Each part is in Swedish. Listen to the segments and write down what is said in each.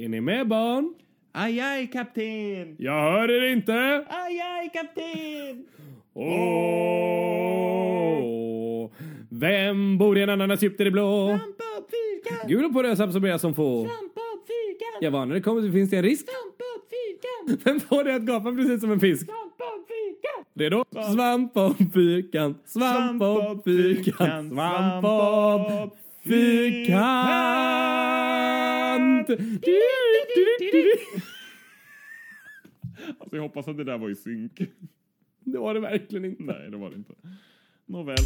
Är ni med barn? Aj, aj, kapten! Jag hör er inte. Aj, aj, kapten! Åh, vem bor i en ananas djupt i det blå? Trampa upp fyrkant! Gul och på röd absorberas som få. Trampa upp fyrkant! Ja, vad när det kommer så finns det en risk. Trampa upp fyrkant! Vem får det att gapa precis som en fisk? Trampa upp fyrkant! Redo? Svamp och fyrkant, svamp och fyrkant, svamp och fyrkant. Du. Alltså jag hoppas att det där var i synk. Det var det verkligen inte. Nej, det var det inte. Nåväl.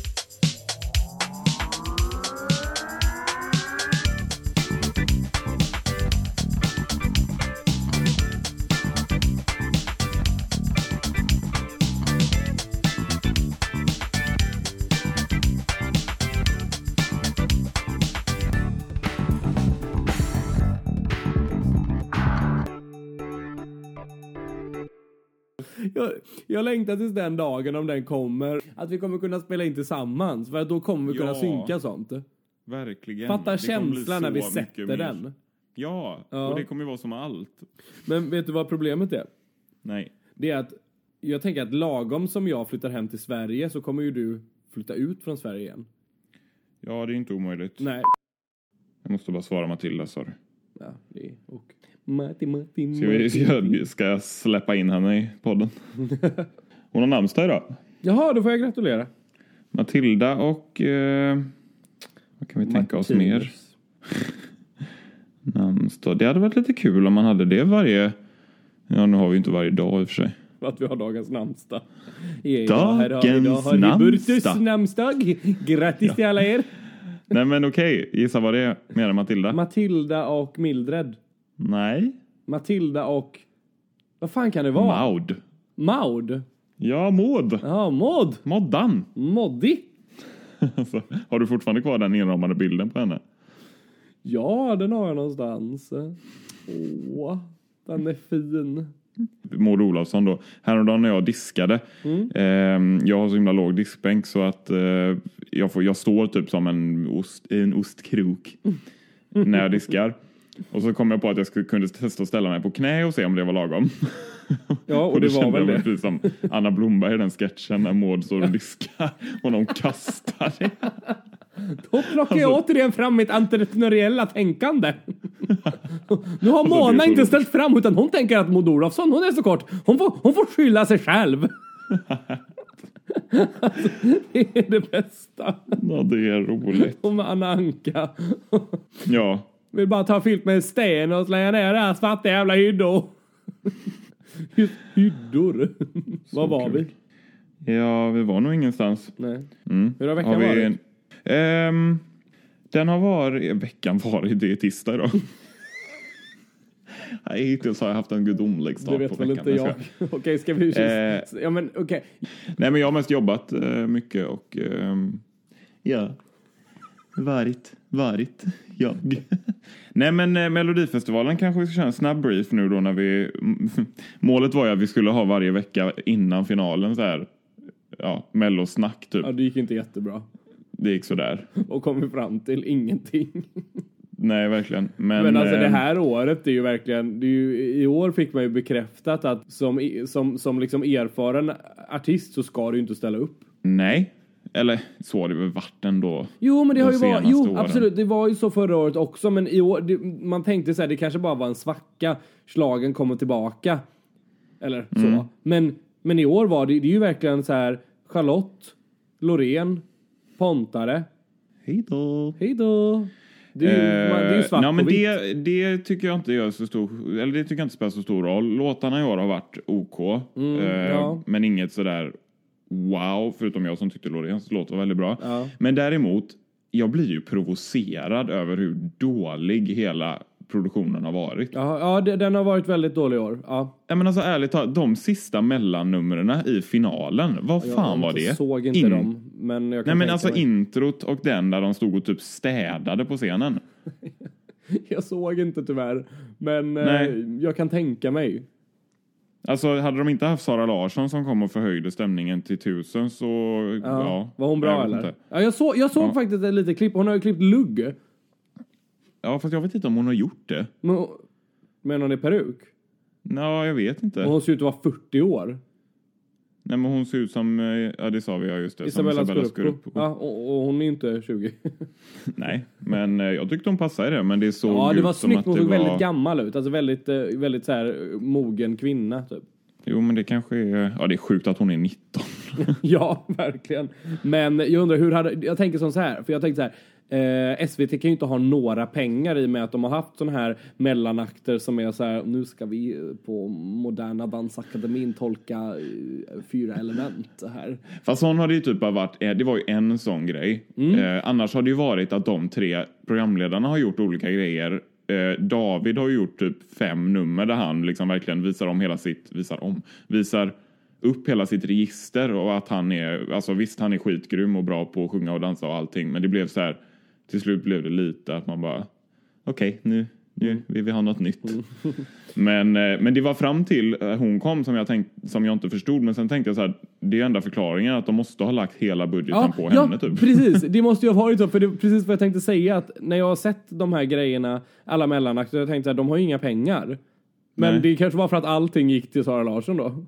Jag, jag längtar tills den dagen om den kommer. Att vi kommer kunna spela in tillsammans. För att då kommer vi kunna Ja. synka sånt. Verkligen. Fatta känslan när vi sätter mer. den. Ja, Ja. och det kommer ju vara som allt. Men vet du vad problemet är? Nej. Det är att jag tänker att lagom som jag flyttar hem till Sverige så kommer ju du flytta ut från Sverige igen. Ja, det är inte omöjligt. Nej. Jag måste bara svara Matilda, du. Ja, det är och. Matti, Matti, Ska, vi, ska, ska jag släppa in henne i podden? Hon har namnsdag idag. Jaha, då får jag gratulera. Matilda och... Eh, vad kan vi tänka oss mer? Martinus. Namnsdag. Det hade varit lite kul om man hade det varje... Ja, nu har vi inte varje dag i och för sig. Att vi har dagens namnsdag. Dagens idag har namnsdag. Burtus namnsdag. Grattis till alla er. Nej, men okej. Gissa vad det är. Menar Matilda? Matilda och Mildred. Nej. Matilda och... Vad fan kan det vara? Maud. Maud. Ja, Maud. Ja, Maud. Moddan. Moddi. Alltså, har du fortfarande kvar den inramade bilden på henne? Ja, den har jag någonstans. Åh, den är fin. Maud Olofsson då. Häromdagen när jag diskade. ehm, jag har så himla låg diskbänk så att eh, jag, får, jag står typ som en, ost, en ostkrok när jag diskar. Och så kom jag på att jag skulle, kunde testa att ställa mig på knä och se om det var lagom. Ja, och då det var väl jag det. precis som Anna Blomberg i den sketchen när Maud står och diskar och de kastar det. Då plockar jag Alltså- återigen fram mitt entreprenöriella tänkande. Nu har Alltså, Mona så inte ställt fram utan hon tänker att Maud Olofsson, hon är så kort. Hon får, hon får skylla sig själv. Alltså, det är det bästa. Ja, det är roligt. Och med Anna Anka. Ja, Vill bara ta fyllt med sten och slänga ner där svarta jävla hyddor. Just hyddor. Var var vi? ja vi var nog ingenstans. Nej. Mm. Hur har veckan Har vi varit? en- Ehm, den har varit, veckan varit, det är tisdag idag. Nej, hittills har jag haft en gudomlig Det start vet på väl veckan. inte men jag. ska- Okej, ska vi... Eh. Ja men okej. Nej, men jag har mest jobbat eh, mycket och ehm, ja, varit, varit jag. Nej, men eh, Melodifestivalen kanske vi ska köra en snabb brief nu då när vi... Målet var ju att vi skulle ha varje vecka innan finalen så här, ja, mellosnack typ. Ja, det gick inte jättebra. Det gick sådär. Och kom vi fram till ingenting. Nej, verkligen. Men, Men alltså det eh, här året är ju verkligen, det är ju, i år fick man ju bekräftat att som, som, som liksom erfaren artist så ska du ju inte ställa upp. Nej. Eller så har det väl varit ändå. Jo men det De har ju varit, jo åren. absolut, det var ju så förra året också men i år, det, man tänkte så här, det kanske bara var en svacka, slagen kommer tillbaka. Eller så. Mm. Men, men i år var det, det är ju verkligen så här, Charlotte, Loreen, Pontare, Hej då. hej då. Det är ju, man, det är ju svart men det, det tycker jag inte gör så stor, eller det tycker jag inte spelar så stor roll. Låtarna i år har varit OK. Mm, ja. Men inget sådär wow, förutom jag som tyckte Loreens låt var väldigt bra. Ja. Men däremot, jag blir ju provocerad över hur dålig hela produktionen har varit. Ja, ja det, den har varit väldigt dålig i år. Ja. Ja, men alltså ärligt talat, de sista mellannumren i finalen, vad fan var det? Jag såg inte In- dem, men jag kan Nej men alltså mig. introt och den där de stod och typ städade på scenen. Jag såg inte tyvärr, men eh, jag kan tänka mig. Alltså hade de inte haft Sara Larsson som kom och förhöjde stämningen till tusen så ja. Ja. var hon bra eller? inte. Ja, jag, så, jag såg Ja. faktiskt ett litet klipp. Hon har ju klippt lugg. Ja fast jag vet inte om hon har gjort det. Men, Menar ni peruk? Ja, jag vet inte. Och hon ser ut att vara 40 år. Nej, men hon ser ut som, eh, ja det sa vi, ja just det. Isabella, som Scorupco. Ja, och, och hon är inte 20. Nej, men eh, jag tyckte hon passade det, men det såg ja, det ut var som snyggt. att Hon såg var... väldigt gammal ut. Alltså väldigt, eh, väldigt så här mogen kvinna typ. Jo, men det kanske är, ja det är sjukt att hon är 19. Ja, verkligen. Men jag undrar hur hade, jag tänker som så här, för jag tänkte så här. Eh, SVT kan ju inte ha några pengar i och med att de har haft såna här mellanakter som är så här, nu ska vi på Moderna Dansakademin tolka eh, fyra element här. Fast sån har det ju typ bara varit, eh, det var ju en sån grej. Mm. Eh, annars har det ju varit att de tre programledarna har gjort olika grejer. Eh, David har ju gjort typ fem nummer där han liksom verkligen visar om hela sitt, visar om, visar upp hela sitt register och att han är, alltså visst han är skitgrym och bra på att sjunga och dansa och allting men det blev så här, till slut blev det lite att man bara, okej nu, nu vill vi ha något nytt. Men, eh, men det var fram till eh, hon kom som jag, tänkt, som jag inte förstod men sen tänkte jag så här, det är enda förklaringen att de måste ha lagt hela budgeten på henne typ. precis. Det måste ju ha varit så, för det är precis vad jag tänkte säga att när jag har sett de här grejerna, alla mellanakter, jag tänkte att de har ju inga pengar. Men Nej. det kanske var för att allting gick till Sara Larsson då.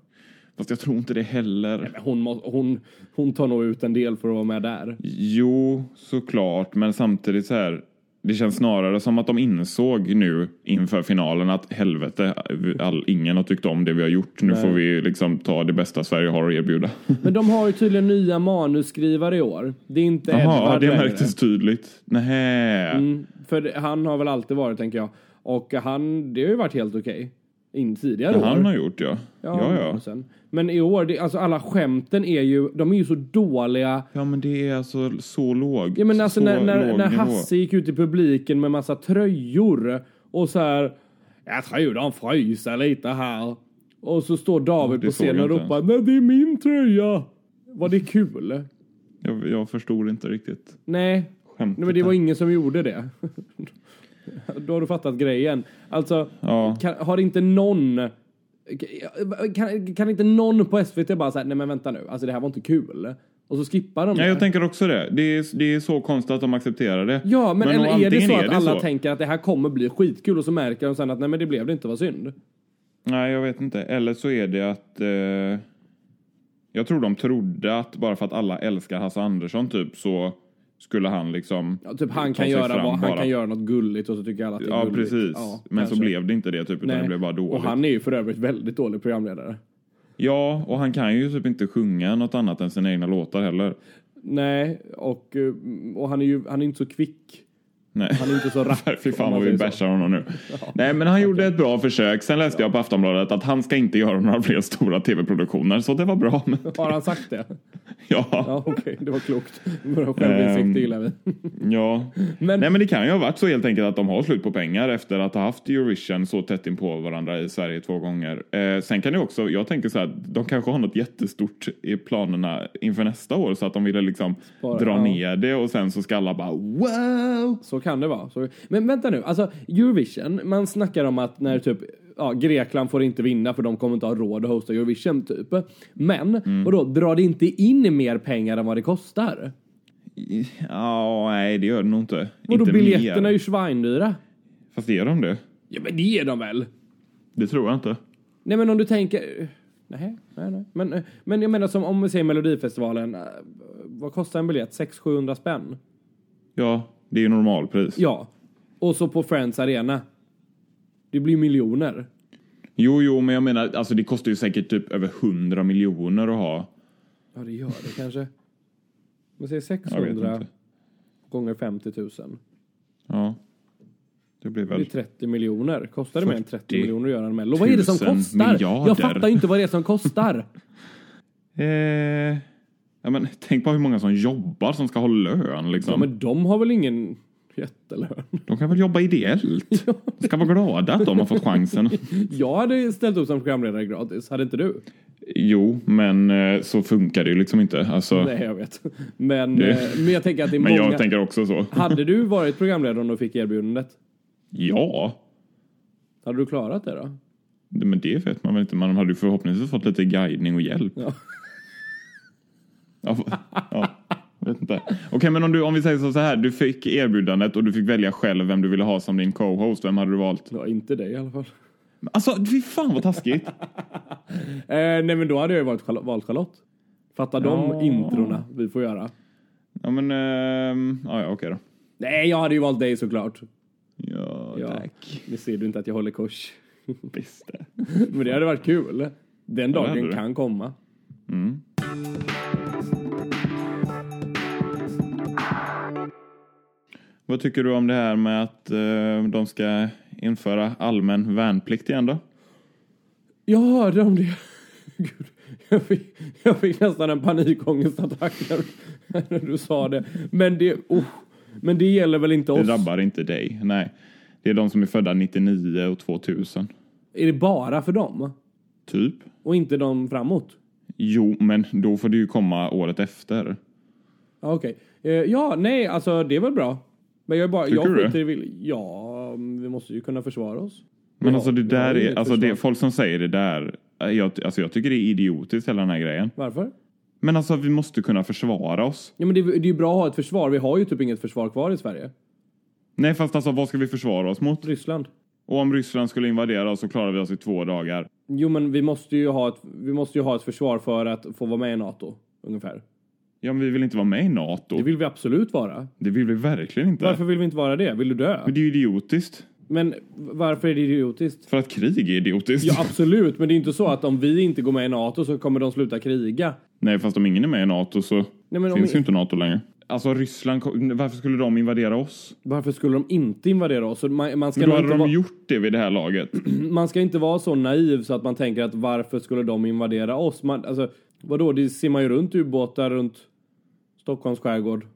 Fast jag tror inte det heller. Men Hon, må, hon, hon tar nog ut en del för att vara med där. Jo, såklart, men samtidigt så här. Det känns snarare som att de insåg nu inför finalen att helvete, all, ingen har tyckt om det vi har gjort. Nu Nej. får vi liksom ta det bästa Sverige har att erbjuda. Men de har ju tydligen nya manusskrivare i år. Det är inte Jaha, Edvard det längre. märktes tydligt. Nähä. Mm, för det- han har väl alltid varit, tänker jag. Och han, det har ju varit helt okej. In tidigare Det år. han har gjort ja. Ja, ja. Sen. Men i år, det, alltså alla skämten är ju, de är ju så dåliga. Ja, men det är alltså så låg. Ja men alltså så när, när, när. Hasse gick ut i publiken med massa tröjor och så här. Jag tror de fryser lite här. Och så står David det på scenen och ropar Nej det är min tröja. Var det kul? Jag, jag förstod inte riktigt Nej, skämtet. Nej, men det var ingen som gjorde det. Då har du fattat grejen. Alltså, Ja. kan, har inte någon... Kan, kan inte någon på SVT bara säga nej men vänta nu, alltså det här var inte kul. Och så skippar de Ja, det. jag tänker också det. Det är, det är så konstigt att de accepterar det. Ja, men, och eller är det så att alla så- tänker att det här kommer bli skitkul och så märker de sen att nej men det blev det inte, vad synd. Nej, jag vet inte. Eller så är det att... Eh, jag tror de trodde att bara för att alla älskar Hasse Andersson typ så skulle han liksom... Ja, typ han kan, göra, vad, han bara. kan göra något gulligt och så tycker alla att det är Ja, gulligt. precis. Ja, Men så kanske. blev det inte det typ, utan Nej. det blev bara dåligt. Och han är ju för övrigt väldigt dålig programledare. Ja, och han kan ju typ inte sjunga något annat än sina egna låtar heller. Nej, och, eh, och han är ju han är inte så kvick. Nej. Han är inte så rapp. Fy fan vad vi så. bashar honom nu. Nej men han gjorde ett bra försök. Sen läste jag på Aftonbladet att han ska inte göra några fler stora tv-produktioner. Så det var bra. Men, Har han sagt det? ja. Ja, okej, det var klokt. Självinsikt Ehm, det gillar vi. ja. Men, Nej men det kan ju ha varit så helt enkelt att de har slut på pengar efter att ha haft Eurovision så tätt in på varandra i Sverige två gånger. Eh, sen kan det också, jag tänker så här, de kanske har något jättestort i planerna inför nästa år så att de ville liksom Spara, dra ja. ner det och sen så ska alla bara wow! så kan det vara. Så, men vänta nu, alltså Eurovision, man snackar om att när typ Ja, Grekland får inte vinna för de kommer inte ha råd att hosta Eurovision typ. Men, Mm. vadå, drar det inte in mer pengar än vad det kostar? Ja, nej det gör det nog inte. Vadå, inte biljetterna mer. är ju svindyra. Fast är de det? Ja, men det är de väl? Det tror jag inte. Nej, men om du tänker... Nej, nej, nej. Men, men jag menar som om vi säger Melodifestivalen. eh, Vad kostar en biljett? 600-700 spänn? Ja, det är ju normalpris. Ja. Och så på Friends Arena. Det blir miljoner. Jo, jo, men jag menar, alltså det kostar ju säkert typ över 100 miljoner att ha. Ja, det gör det kanske. Man säger Jag vet 600 inte. gånger 50 000. Ja. Det blir Det väl... 30 miljoner. Kostar det mer än 30 40 miljoner att göra en Mello? Vad är det som kostar? miljarder. Jag fattar inte vad det är som kostar. Eh, ja, men tänk på hur många som jobbar som ska ha lön liksom. Ja, men de har väl ingen jättelön? De kan väl jobba ideellt? De ska vara glada att de har fått chansen. Jag hade ställt upp som programledare gratis. Hade inte du? Jo, men eh, så funkar det ju liksom inte. Alltså, Nej, jag vet. Men, Det- eh, men jag tänker att det är men många... jag tänker också så. Hade du varit programledare om du fick erbjudandet? Ja, Hade du klarat det då? men det vet man väl inte. Man hade ju förhoppningsvis fått lite guidning och hjälp. Ja. Ja, ja, vet inte. Okej, men om, du, om vi säger så här. Du fick erbjudandet och du fick välja själv vem du ville ha som din co-host. Vem hade du valt? Ja, inte dig i alla fall. Alltså, fy fan vad taskigt. Eh, nej men då hade jag ju Charlotte, valt Charlotte. Fatta de Ja. introna vi får göra. ja, men... ehm, ja, ja, okej då. Nej, jag hade ju valt dig såklart. Ja, Ja. tack. Nu ser du inte att jag håller kors. Visst det. Men det hade varit kul. Den dagen det. kan komma. Mm. Vad tycker du om det här med att eh, de ska införa allmän värnplikt igen då? Jag hörde om det. Gud, jag, fick, jag fick nästan en panikångestattack när, när du sa det. Men det, oh, men det gäller väl inte Det oss? drabbar inte dig. Nej. Det är de som är födda 99 och 2000. Är det bara för dem? Typ. Och inte de framåt? Jo, men då får det ju komma året efter. Okej. Eh, ja, nej, alltså det är väl bra. Men jag är bara, Tycker jag skiter i. Ja, vi måste ju kunna försvara oss. Men Ja, alltså det där är, alltså det, folk som säger det där, eh, jag, alltså jag tycker det är idiotiskt hela den här grejen. Varför? Men alltså vi måste kunna försvara oss. Ja, men det, det är ju bra att ha ett försvar. Vi har ju typ inget försvar kvar i Sverige. Nej fast alltså vad ska vi försvara oss mot? Ryssland. Och om Ryssland skulle invadera oss så klarar vi oss i två dagar. Jo, men vi måste ju ha ett, vi måste ju ha ett försvar för att få vara med i NATO. Ungefär. Ja men vi vill inte vara med i NATO. Det vill vi absolut vara. Det vill vi verkligen inte. Varför vill vi inte vara det? Vill du dö? Men det är ju idiotiskt. Men varför är det idiotiskt? För att krig är idiotiskt. Ja, absolut. Men det är inte så att om vi inte går med i NATO så kommer de sluta kriga. Nej fast om ingen är med i NATO så Nej, men om, finns ju inte NATO längre. Alltså Ryssland, varför skulle de invadera oss? Varför skulle de inte invadera oss? Man, man, ska Men då hade de vara, gjort det vid det här laget. man ska inte vara så naiv så att man tänker att varför skulle de invadera oss? Man, alltså, vadå, det simmar ju runt ubåtar runt Stockholms skärgård.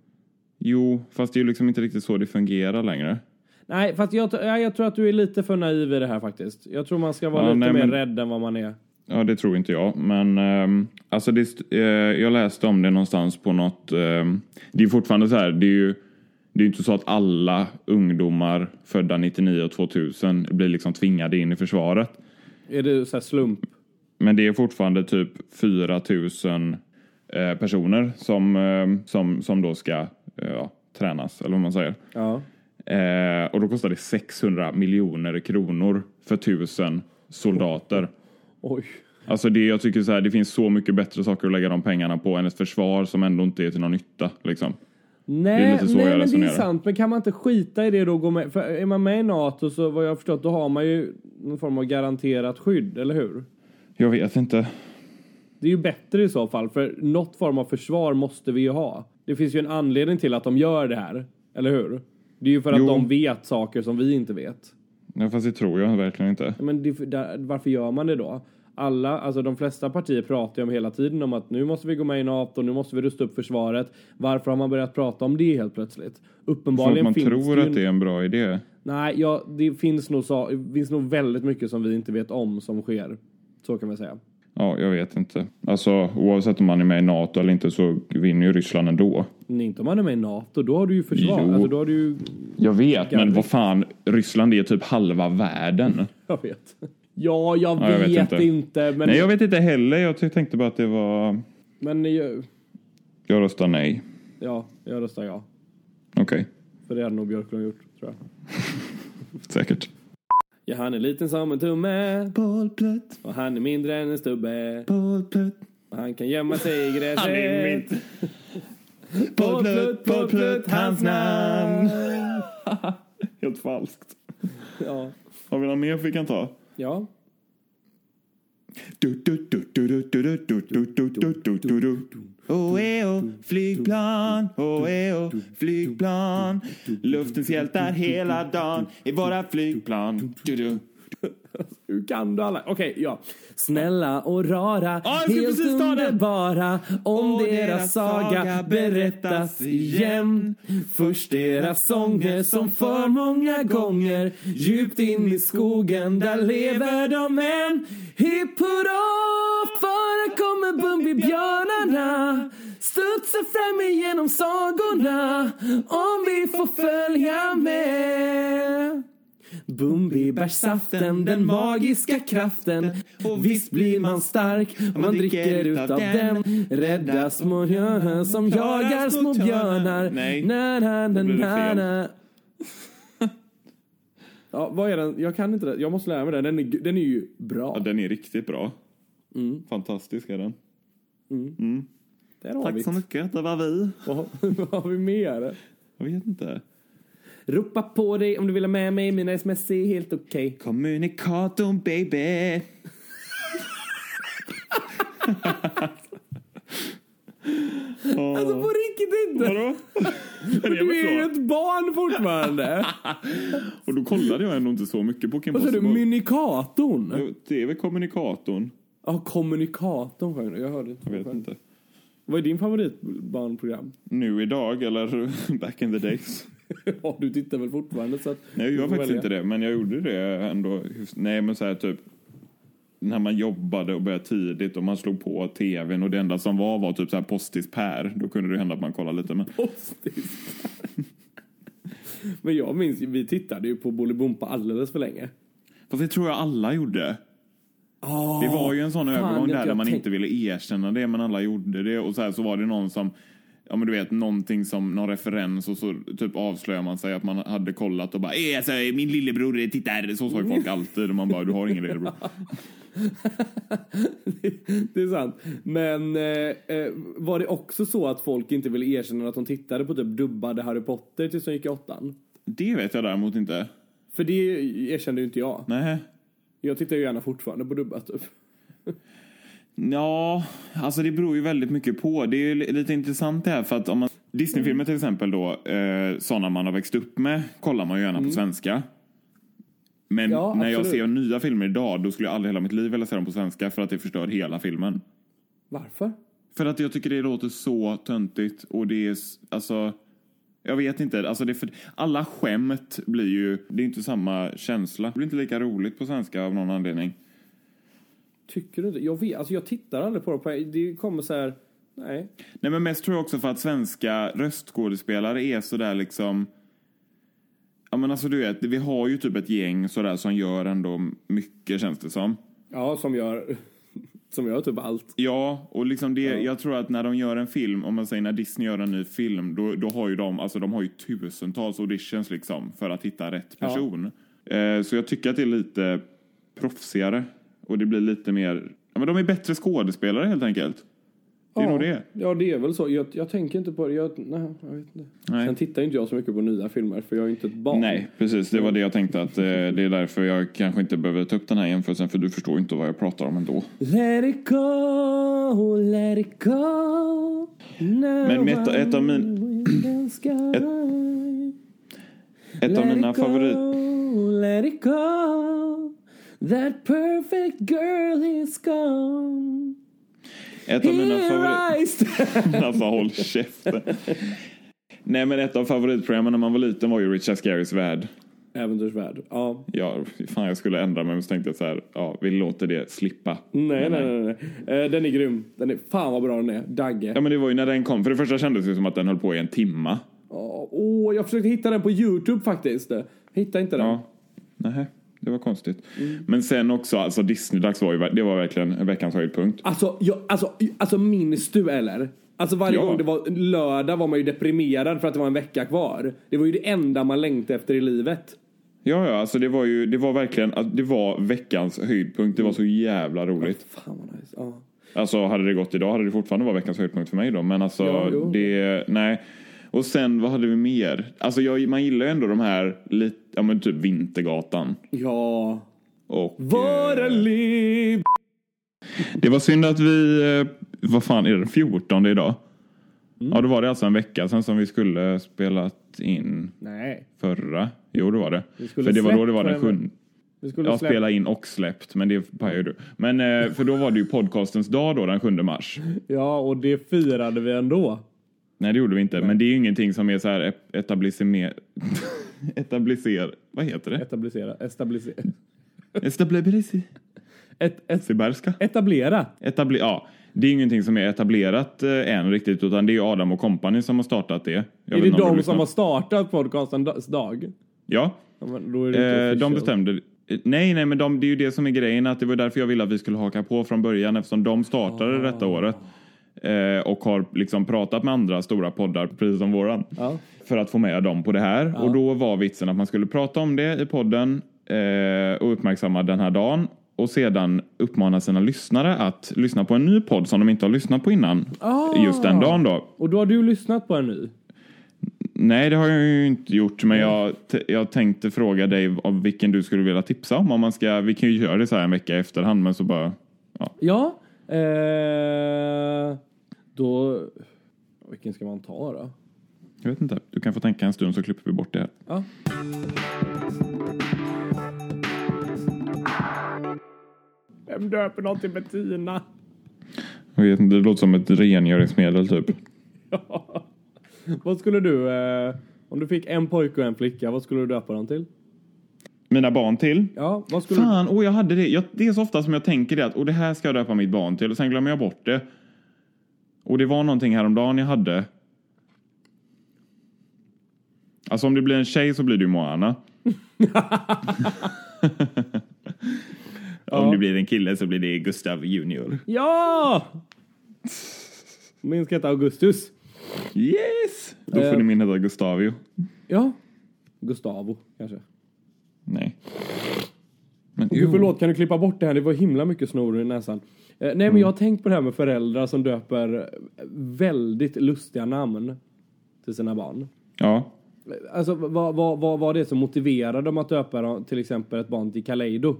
Jo, fast det är ju liksom inte riktigt så det fungerar längre. Nej, fast jag, ja, jag tror att du är lite för naiv i det här faktiskt. Jag tror man ska vara Ja, lite nej, mer men- rädd än vad man är. Ja, det tror inte jag. Men ehm, alltså det, eh, jag läste om det någonstans på något. ehm, det är fortfarande så här. Det är ju det är inte så att alla ungdomar födda 99 och 2000 blir liksom tvingade in i försvaret. Är det så slump? Men det är fortfarande typ 4 000 eh, personer som, ehm, som, som då ska eh, ja, tränas, eller vad man säger. Ja. Eh, och då kostar det 600 miljoner kronor för tusen soldater. Oj. Alltså det, jag tycker så här, det finns så mycket bättre saker att lägga de pengarna på än ett försvar som ändå inte är till någon nytta. Liksom. Nej, lite så nej men det är sant. Men kan man inte skita i det då och gå med? För är man med i NATO så vad jag har förstått då har man ju någon form av garanterat skydd, eller hur? Jag vet inte. Det är ju bättre i så fall, för något form av försvar måste vi ju ha. Det finns ju en anledning till att de gör det här, eller hur? Det är ju för att Jo. de vet saker som vi inte vet. Ja, fast det tror jag verkligen inte. Men det, där, varför gör man det då? Alla, alltså de flesta partier pratar ju om hela tiden om att nu måste vi gå med i NATO, nu måste vi rusta upp försvaret. Varför har man börjat prata om det helt plötsligt? Att Uppenbarligen man finns tror det ju... att det är en bra idé. Nej, ja, det finns nog, så, finns nog väldigt mycket som vi inte vet om som sker. Så kan man säga. Ja, jag vet inte. Alltså oavsett om man är med i NATO eller inte så vinner ju Ryssland ändå. Men inte om man är med i NATO, då har du ju försvar. Jo. Alltså, då har du ju... Jag vet, men vad fan. Ryssland är typ halva världen. Jag vet. Ja, jag Ja, jag vet, vet inte. inte. men... Nej, jag vet inte heller. Jag tänkte bara att det var... Men jag, Jag röstar nej. ja, jag röstar ja. Okej, För det hade nog Björklund gjort, tror jag. säkert. Ja, han är liten som en tumme. Bollplutt, Och han är mindre än en stubbe. bollplutt. Och han kan gömma sig i gräset. Han är mitt. Bollplutt, bollplutt, hans namn. Helt falskt. Ja. Har vi något mer vi kan ta? Ja. Du, du, du, du, du, du, du, du, du, du, du, du, du. Oh, eh, oh, flygplan, oh, eh, oh, flygplan. Luftens hjältar hela dagen i våra flygplan. Du, du. Hur kan du alla? Okej, ja. Snälla och rara, skulle helt underbara. Om Och deras saga berättas igen. Först deras sånger som för många gånger. Djupt in i skogen, där lever de än. Hipp hurra, för här kommer Bumbibjörnarna. Studsar fram igenom sagorna. Om vi får följa med. Bumbibärssaften, den magiska kraften Och visst blir man stark om man dricker utav den Rädda små björnar som jagar små björnar Nej, na, na, na, na, na. Ja, vad är den? Jag kan inte det. Jag måste lära mig den. Den är, den är ju bra. Ja, den är riktigt bra. Mm. Fantastisk är den. Där har vi. mycket, det var vi. Vad, har- vad har vi mer? Jag vet inte. Ropa på dig om du vill ha med mig. Mina sms är helt okej. Kommunikatorn baby. Alltså på riktigt inte! Vadå? Du är ju ett barn fortfarande. Och då kollade jag ändå inte så mycket på Kim Vad sa du? Possible. Mynikatorn? Det är väl kommunikatorn? Ja, kommunikatorn sjöng. Jag hörde inte. Jag vet inte. Vad är din favoritbarnprogram? Nu idag eller back in the days? Ja, du tittar väl fortfarande så att... Nej, jag gör faktiskt välja. inte det. Men jag gjorde det ändå. Nej, men så här typ. När man jobbade och började tidigt och man slog på tvn och det enda som var var typ så här postis Per. Då kunde det hända att man kollade lite. Men Postis. Men jag minns ju, vi tittade ju på Bolibompa alldeles för länge. Fast det tror jag alla gjorde. Oh, Det var ju en sån fan, övergång där, där man inte ville erkänna det men alla gjorde det och så här så var det någon som Ja men du vet någonting som någon referens och så typ avslöjar man sig att man hade kollat och bara eh, alltså, min lillebror tittar så sa folk alltid och man bara du har ingen lillebror. det är sant. Men eh, eh, var det också så att folk inte ville erkänna att de tittade på typ dubbade Harry Potter tills de gick i åttan? Det vet jag däremot inte. För det erkände ju inte jag. Nej. Jag tittar ju gärna fortfarande på dubbat typ. Ja, alltså det beror ju väldigt mycket på. Det är lite intressant det här för att om man Disneyfilmer till exempel då, eh, sådana man har växt upp med, kollar man ju gärna på svenska. Men Mm. Ja, när jag absolut. ser nya filmer idag, då skulle jag aldrig hela mitt liv vilja se dem på svenska för att det förstör hela filmen. Varför? För att jag tycker det låter så töntigt och det är, alltså, jag vet inte, alltså det för, alla skämt blir ju, det är inte samma känsla. Det blir inte lika roligt på svenska av någon anledning. Tycker du inte? Jag vet, alltså jag tittar aldrig på det. Det kommer så här. Nej. Nej men mest tror jag också för att svenska röstskådespelare är sådär liksom Ja men alltså du vet, vi har ju typ ett gäng sådär som gör ändå mycket känns det som. Ja, som gör, som gör typ allt. Ja, och liksom det, jag tror att när de gör en film, om man säger när Disney gör en ny film, då, då har ju de, alltså de har ju tusentals auditions liksom för att hitta rätt Ja. person. Eh, så jag tycker att det är lite proffsigare och det blir lite mer, ja men de är bättre skådespelare helt enkelt. Det är ja. nog det. Ja, det är väl så. Jag, jag tänker inte på det. Jag, nej, jag vet inte. Nej. Sen tittar inte jag så mycket på nya filmer, för jag är inte ett barn. Nej, precis. Det var det jag tänkte att eh, det är därför jag kanske inte behöver ta upp den här jämförelsen för du förstår inte vad jag pratar om ändå. Let it go, let it go. Men ett, ett av min, ett av mina favorit... Let it go. That perfect girl is gone. Ett av mina Here favorit... I stand. Alltså håll käften. Nej men ett av favoritprogrammen när man var liten var ju Richard Scarys värld. Äventyrsvärld. Ja. Ja, fan jag skulle ändra mig men så tänkte jag så här, ja vi låter det slippa. Nej, nej, nej. nej. Eh, Den är grym. Den är, fan vad bra den är. Dagge. Ja men det var ju när den kom, för det första kändes det som att den höll på i en timma. Åh, åh, jag försökte hitta den på Youtube faktiskt. Hitta inte den. Ja, nej, det var konstigt. Men sen också, alltså Disney-dags var ju, det var verkligen en veckans höjdpunkt. Alltså, jag, alltså, alltså minns du eller? Alltså varje Ja. gång det var lördag var man ju deprimerad för att det var en vecka kvar. Det var ju det enda man längtade efter i livet. Ja, ja, alltså det var ju, det var verkligen, att det var veckans höjdpunkt. Det var så jävla roligt. Fan vad nice. Ja. Alltså hade det gått idag hade det fortfarande varit veckans höjdpunkt för mig då. Men alltså Ja, det, nej. Och sen vad hade vi mer? Alltså jag, man gillar ju ändå de här lite, ja men typ Vintergatan. ja. Och Vara eh, liv. det var synd att vi, eh, vad fan är det, 14 idag? Mm. Ja, då var det alltså en vecka sedan som vi skulle spelat in Nej. förra. Jo, det var det. För det var då det var den sjunde. Vi skulle Ja, släppa- spela in och släppt, men det pajar du. Men eh, för då var det ju podcastens dag då, den 7 mars. Ja, och det firade vi ändå. Nej, det gjorde vi inte. Men det är ju ingenting som är så här etablissemer... Etablisser... Vad heter det? Etablisera. Establisera. Establisser... Et, et, Siberska? etablera. Etabli... Ja, det är ingenting som är etablerat eh, än riktigt, utan det är Adam och company som har startat det. Jag är det de som har startat podcastens dag? Ja, Ja, men då är det inte eh, de bestämde... eh, Nej, nej, men de, det är ju det som är grejen, att det var därför jag ville att vi skulle haka på från början eftersom de startade Ah. detta året. Eh, och har liksom pratat med andra stora poddar, precis som våran, Ja. för att få med dem på det här. Och då var vitsen att man skulle prata om det i podden eh, och uppmärksamma den här dagen och sedan uppmana sina lyssnare att lyssna på en ny podd som de inte har lyssnat på innan Ah. just den dagen då. Och då har du lyssnat på en ny? Nej, det har jag ju inte gjort, men jag, t- jag tänkte fråga dig vilken du skulle vilja tipsa om. om man ska, vi kan ju göra det så här en vecka i efterhand, men så bara... Ja. Eh, då... Vilken ska man ta då? Jag vet inte. Du kan få tänka en stund så klipper vi bort det här. Ja. Vem döper någon till Bettina? Jag vet inte, det låter som ett rengöringsmedel typ. Ja. Vad skulle du, eh, om du fick en pojke och en flicka, vad skulle du döpa dem till? Mina barn till. Ja, vad skulle Fan, åh jag hade det. Jag, det är så ofta som jag tänker det att och det här ska jag döpa mitt barn till och sen glömmer jag bort det. Och det var någonting häromdagen jag hade. Alltså om det blir en tjej så blir det ju Moana. Om det blir en kille så blir det Gustav Junior. Ja! Min ska heta Augustus. Yes! Då får Eh. ni min heta Gustavio. Ja. Gustavo, kanske. Nej. Men Gud, förlåt, kan du klippa bort det här? Det var himla mycket snor i näsan. Eh, nej, men jag har tänkt på det här med föräldrar som döper väldigt lustiga namn till sina barn. Ja. Alltså, vad, vad, vad var det som motiverade dem att döpa till exempel ett barn till Kaleido?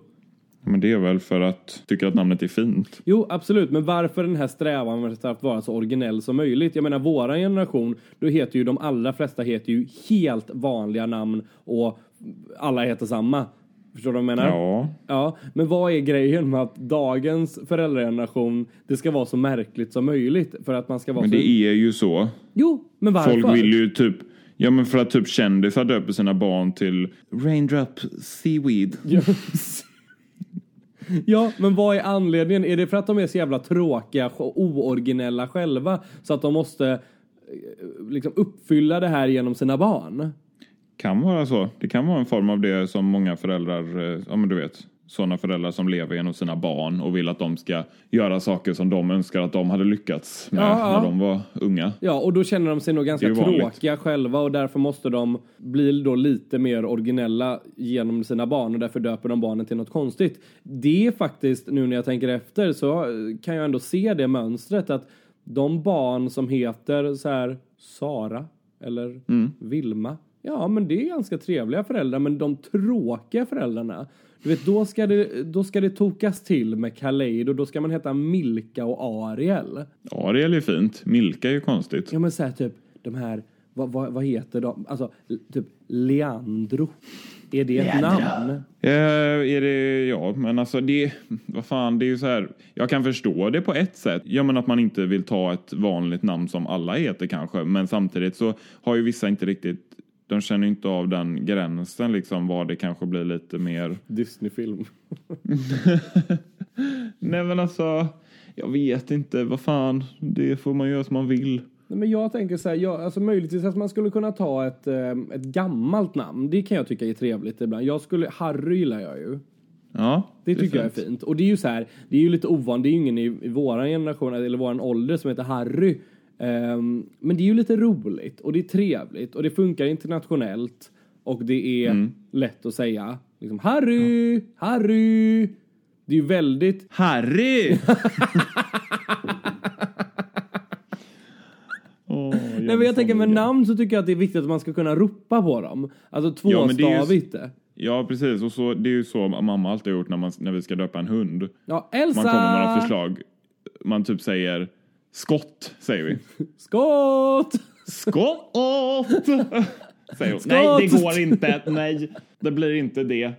Men det är väl för att tycker att namnet är fint. Jo, absolut, men varför den här strävan efter att vara så originell som möjligt? Jag menar, våran generation, då heter ju de allra flesta heter ju helt vanliga namn och alla heter samma. Förstår du vad jag menar? Ja. Ja, men vad är grejen med att dagens föräldrageneration, det ska vara så märkligt som möjligt för att man ska vara Men så... det är ju så. Jo, men varför? Folk vill ju typ Ja men för att typ kändisar döper sina barn till Raindrop Seaweed. Ja. Men vad är anledningen? Är det för att de är så jävla tråkiga och ooriginella själva så att de måste eh, liksom uppfylla det här genom sina barn? Kan vara så. Det kan vara en form av det som många föräldrar, eh, ja men du vet, sådana föräldrar som lever genom sina barn och vill att de ska göra saker som de önskar att de hade lyckats med Ja, ja. när de var unga. Ja, och då känner de sig nog ganska vanligt. tråkiga själva och därför måste de bli då lite mer originella genom sina barn och därför döper de barnen till något konstigt. Det är faktiskt, nu när jag tänker efter, så kan jag ändå se det mönstret att de barn som heter så här Sara eller Mm. Vilma, ja men det är ganska trevliga föräldrar, men de tråkiga föräldrarna du vet, då ska, det, då ska det tokas till med Kaleid och då ska man heta Milka och Ariel. Ariel är fint. Milka är ju konstigt. Ja men såhär typ de här, vad, vad, vad heter de? Alltså typ Leandro. Är det ett namn? Eh, är det, ja, men alltså det, vad fan, det är ju så här. Jag kan förstå det på ett sätt. Ja, men att man inte vill ta ett vanligt namn som alla heter kanske. Men samtidigt så har ju vissa inte riktigt, de känner inte av den gränsen liksom var det kanske blir lite mer. Disneyfilm. Nej, men alltså, jag vet inte, vad fan, det får man göra som man vill. Nej, men jag tänker så här, ja, alltså möjligtvis att man skulle kunna ta ett, eh, ett gammalt namn. Det kan jag tycka är trevligt ibland. Jag skulle, Harry gillar jag ju. Ja, Det tycker jag är fint. fint. Och det är ju så här, det är ju lite ovanligt, det är ju ingen i, i våran generation eller våran ålder som heter Harry. Ehm, men det är ju lite roligt och det är trevligt och det funkar internationellt och det är lätt att säga liksom Harry, Harry. Det är ju väldigt, Harry! Åh, nej men jag tänker med namn så tycker jag att det är viktigt att man ska kunna ropa på dem. Alltså Ja, det tvåstavigt. Ja, precis. Och så, det är ju så mamma alltid har gjort när, man, när vi ska döpa en hund. Ja, Elsa! Man kommer med några förslag. Man typ säger skott, säger vi. Skott! Skott! Säger hon. Nej, det går inte. Nej, det blir inte det.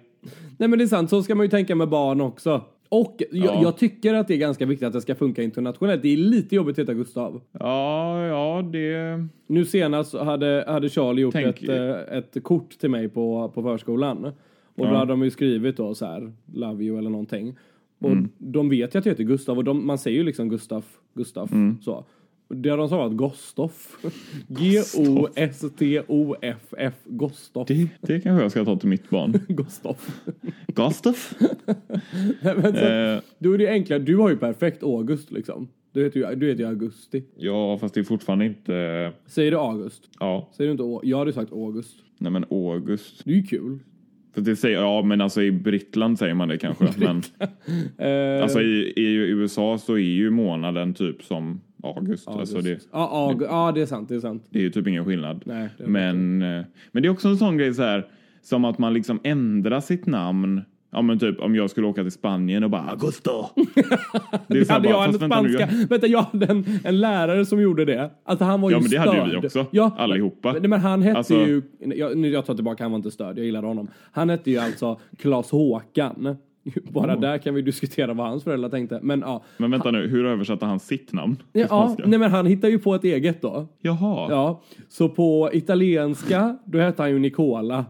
Nej men det är sant, så ska man ju tänka med barn också. Och jag, Ja. jag tycker att det är ganska viktigt att det ska funka internationellt. Det är lite jobbigt att heta Gustav. Ja, ja, det... Nu senast hade, hade Charlie gjort Tänk- ett, eh, ett kort till mig på, på förskolan. Och då Ja. hade de ju skrivit då så här, love you eller någonting. Och Mm. de vet ju att jag heter Gustav och de, man säger ju liksom Gustaf, Gustaf Mm. så. Det har de sagt Gostoff. G-O-S-T-O-F-F. Gostoff. det. Det kanske jag ska ta till mitt barn. Gostoff. Gustaf? Men så, Eh, Då är det enklare. Du har ju perfekt August liksom. Du heter ju, du heter ju augusti. Ja, fast det är fortfarande inte... Säger du august? Ja, Säger du inte Jag hade sagt august. nej men august. Det är ju kul. För det säger, ja, men alltså i Britland säger man det kanske. men Eh, alltså i, i USA så är ju månaden typ som august. Alltså det, ja, aug- ja, det är sant. Det är sant. det är ju typ ingen skillnad. Nej, det Men, eh, men det är också en sån grej så här som att man liksom ändrar sitt namn. Ja men typ om jag skulle åka till Spanien och bara Augusto. Det Det hade jag bara, en vänta nu, spanska... jag- Vänta, jag hade en, en lärare som gjorde det. Alltså han var Ja ju men det hade ju störd. vi också. Ja, Allihopa. Men, men han hette Alltså- ju... Jag, nu, jag tar tillbaka, han var inte störd. Jag gillade honom. Han hette ju alltså Klas Håkan. Bara där kan vi diskutera vad hans föräldrar tänkte. Men ja. Men vänta nu, hur översatte han sitt namn? Ja, spanska? nej men han hittar ju på ett eget då. Jaha. Ja, så på italienska, då hette han ju Nicola.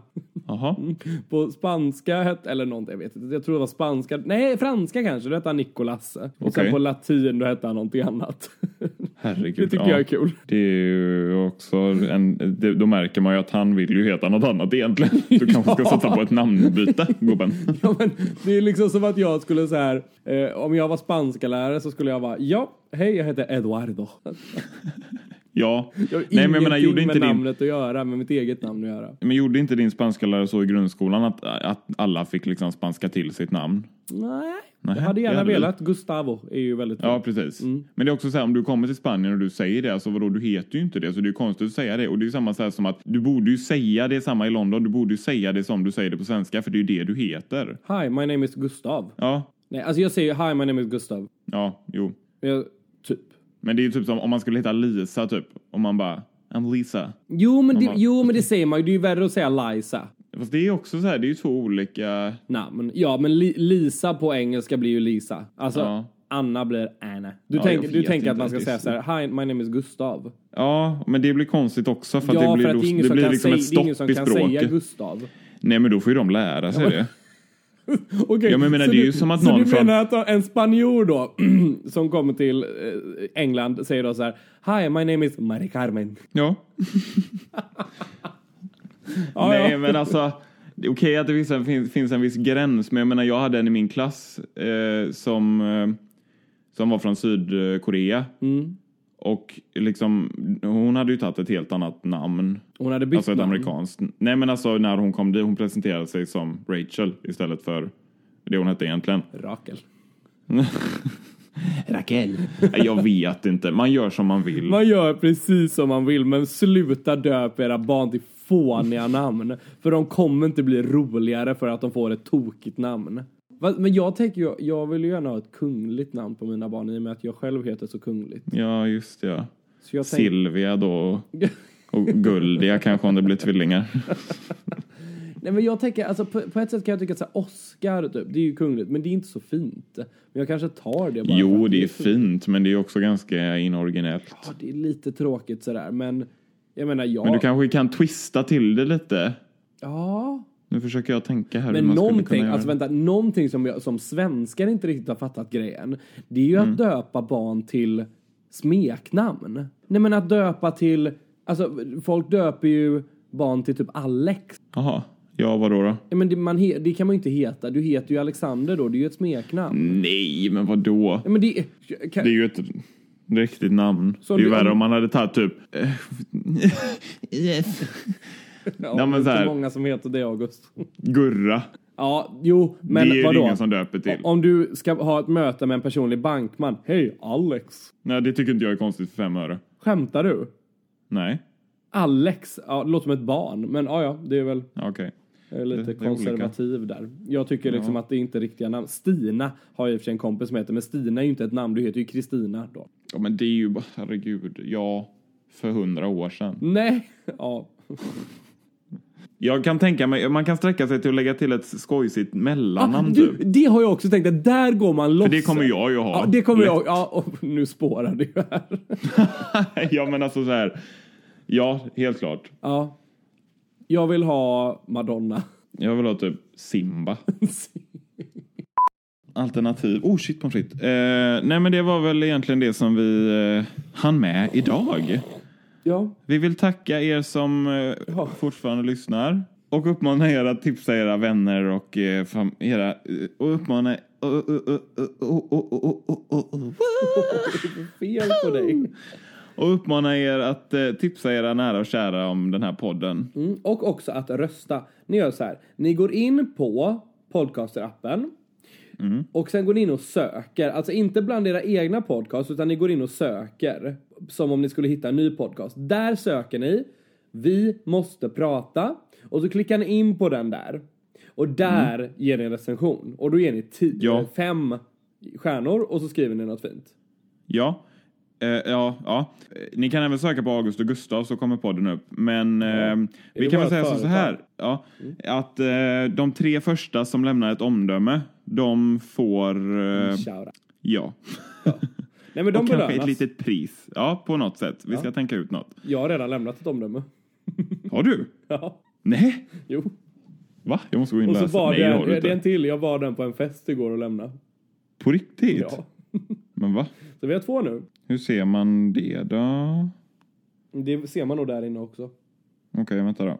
Jaha. På spanska hette, eller någonting, jag vet inte. Jag tror det var spanska. Nej, franska kanske. Då hette han Nicolas. Och sen på latin, då hette han någonting annat. Herregud. Det tycker ja. jag är kul. Det är ju också en, det, då märker man ju att han vill ju heta något annat egentligen. Du kanske ska Ja. satsa på ett namnbyte, gubben. Ja, men det är liksom som att jag skulle så här, eh, om jag var spanska lärare så skulle jag vara, ja, hej, jag heter Eduardo. Ja. Jag har Nej men jag menar, ingenting gjorde med inte din, namnet att göra, med mitt eget namn att göra. men gjorde inte din spanska lärare så i grundskolan att, att alla fick liksom spanska till sitt namn? Nej, Nej, jag hade gärna hade velat. Gustavo är ju väldigt Ja, precis. Mm. Men det är också så här, om du kommer till Spanien och du säger det, alltså vadå, du heter ju inte det, så det är ju konstigt att säga det. Och det är ju samma så som att du borde ju säga det samma i London, du borde ju säga det som du säger det på svenska, för det är ju det du heter. Hi, my name is Gustav. Ja, Nej, alltså jag säger hi, my name is Gustav. ja, jo. Jag, typ. Men det är ju typ som om man skulle heta Lisa, typ. Om man bara, I'm Lisa. Jo men, det, bara- jo, men det säger man ju. Det är ju värre att säga Liza. Fast det är också så här, det är ju två olika... namn. Ja, men li, Lisa på engelska blir ju Lisa. Alltså, Ja. Anna blir Anna. Du, Ja, tänker, jag du tänker att man ska säga så här, Hi, my name is Gustav. Ja, men det blir konstigt också för att ja, det blir, för att det det som blir kan, liksom säga, ett det är ingen stopp som i kan säga språket. Gustav. Nej, men då får ju de lära sig det. Okej, Ja, men menar, så det är du- ju som att så någon du från- menar att en spanjor då, som kommer till eh, England, säger då så här, Hi, my name is Mari Carmen. Ja. Ja, Nej, men alltså. Okej att det finns en, finns, finns en viss gräns, men jag menar jag hade en i min klass eh, som, eh, som var från Sydkorea. Mm. Och liksom, hon hade ju tagit ett helt annat namn. Hon hade bytt Alltså ett namn. amerikanskt. Nej men alltså när hon kom dit, hon presenterade sig som Rachel istället för det hon hette egentligen. Rakel. Raquel. Jag vet inte, man gör som man vill. Man gör precis som man vill, men sluta döpa era barn till fåniga namn. För de kommer inte bli roligare för att de får ett tokigt namn. Men jag tänker ju, jag vill ju gärna ha ett kungligt namn på mina barn i och med att jag själv heter så kungligt. Ja, just det. Silvia då och, och Guldia kanske om det blir tvillingar. nej men jag tänker, alltså på, på ett sätt kan jag tycka att så här, Oscar typ, det är ju kungligt, men det är inte så fint. Men jag kanske tar det bara Jo, att det är fint, men det är också ganska inoriginellt. Ja, det är lite tråkigt sådär, men jag menar, jag... Men du kanske kan twista till det lite. Ja, Nu försöker jag tänka här hur Men man skulle någonting, alltså vänta, någonting som, jag, som svenskar inte riktigt har fattat grejen. Det är ju Mm. att döpa barn till smeknamn. Nej men att döpa till, alltså folk döper ju barn till typ Alex. Jaha, ja vadå då? Ja, men det, man he, det kan man ju inte heta, du heter ju Alexander då, det är ju ett smeknamn. Nej, men vad då? Ja, men det, kan, Det är ju ett riktigt namn. Så det är ju om- värre om man hade tagit typ... ja, Ja, men det så är här- inte många som heter det August. Gurra. Ja, jo, men det är vadå? det ingen som döper till. Om du ska ha ett möte med en personlig bankman, hej Alex. Nej, det tycker inte jag är konstigt för fem öre. Skämtar du? Nej, Alex, ja, det låter som ett barn, men ja, ja, det är väl Ja, okej. är lite det är konservativ där. Jag tycker liksom att det är inte riktiga namn. Stina har jag i och för sig en kompis som heter, men Stina är ju inte ett namn, du heter ju Kristina då. Ja, men det är ju bara, herregud, ja, för hundra år sedan. Nej, ja. Jag kan tänka mig, man kan sträcka sig till att lägga till ett skojsigt ah, mellannamn du, typ. det har jag också tänkt, att där går man loss. För det kommer jag ju ha. Ja, det kommer Lätt. jag, ja, och nu spårar ju här. ja, men alltså så här. Ja, helt klart. Ja. Jag vill ha Madonna. Jag vill ha typ Simba. Alternativ. Oh shit pommes frites. Eh, nej men det var väl egentligen det som vi eh, hann med idag. Ja, Vi vill tacka er som eh, Ja. fortfarande lyssnar. Och uppmana er att tipsa era vänner och, eh, era, eh, och uppmana Fel på dig. Och uppmana er att eh, tipsa era nära och kära om den här podden. Mm, och också att rösta. Ni gör så här. Ni går in på podcasterappen. Och sen går ni in och söker. Alltså inte bland era egna podcasts utan ni går in och söker. Som om ni skulle hitta en ny podcast. Där söker ni. Vi måste prata. Och så klickar ni in på den där. Och där ger ni en recension. Och då ger ni tio, Ja. fem stjärnor och så skriver ni något fint. Ja. Eh, ja, ja. Ni kan även söka på August och Gustav så kommer podden upp. Men eh, vi kan väl säga så, här. Ja, Att eh, de tre första som lämnar ett omdöme, de får... Eh, Shoutout. ja. Nej men de och kanske belönas. ett litet pris. Ja, på något sätt. Vi ska tänka ut något. Jag har redan lämnat ett omdöme. Har du? Ja, Nej? jo. Va? Jag måste gå in och Och så läsa. var Nej, det har det, det är en till, jag var den på en fest igår och lämna. På riktigt? Ja. Men va? Så vi har två nu. Hur ser man det då? Det ser man nog där inne också. Okej, vänta då.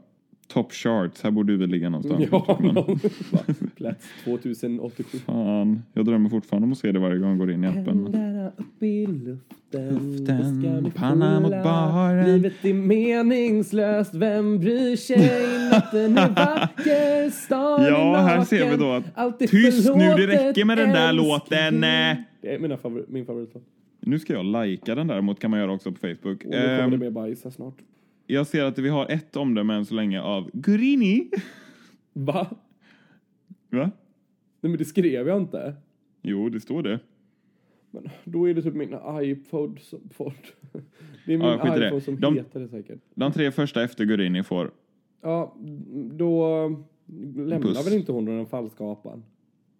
Top charts, här borde du väl ligga någonstans. Ja, någon- plats 2087. Fan, jag drömmer fortfarande om att se det varje gång jag går in i appen. Händerna upp i luften, Luften, panna mot baren. Livet är meningslöst, vem bryr sig? Natten är vacker, stan Ja, är naken. här ser vi då att- Tyst nu, det räcker med den där låten. Det är mina favor- min favoritlåt. Nu ska jag lajka den däremot, kan man göra också på Facebook. Och nu kommer Ehm, det mer bajs här snart. jag ser att vi har ett omdöme än så länge av Gurini. Va? Va? Nej men det skrev jag inte. Jo, det står det. Men då är det typ min iPod som pod. Det är min Ja, skit i det. iPhone som De- heter det säkert. De tre första efter Gurini får... Ja, då lämnar Puss. väl inte hon den falska apan?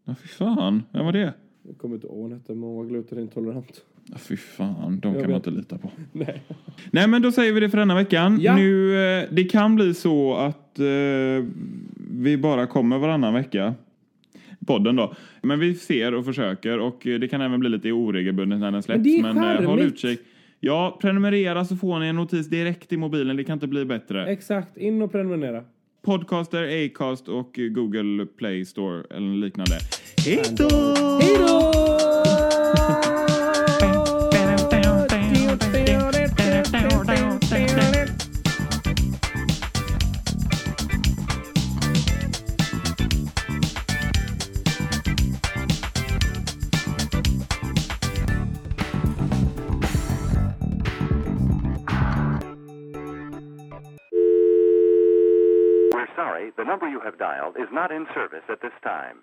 Ja, fy fan. Vem var det? Jag kommer inte ihåg vad hon hette, men hon var glutenintolerant. Ja, fy fan, de kan man inte lita på. Nej. Nej, men då säger vi det för denna veckan. Ja. Nu, eh, det kan bli så att eh, vi bara kommer varannan vecka. Podden då. Men vi ser och försöker och eh, det kan även bli lite oregelbundet när den släpps. Men Men eh, håll utkik. Ja, prenumerera så får ni en notis direkt i mobilen. Det kan inte bli bättre. Exakt, in och prenumerera. Podcaster, Acast och Google Play Store eller liknande. Hej då! We're sorry, the number you have dialed is not in service at this time.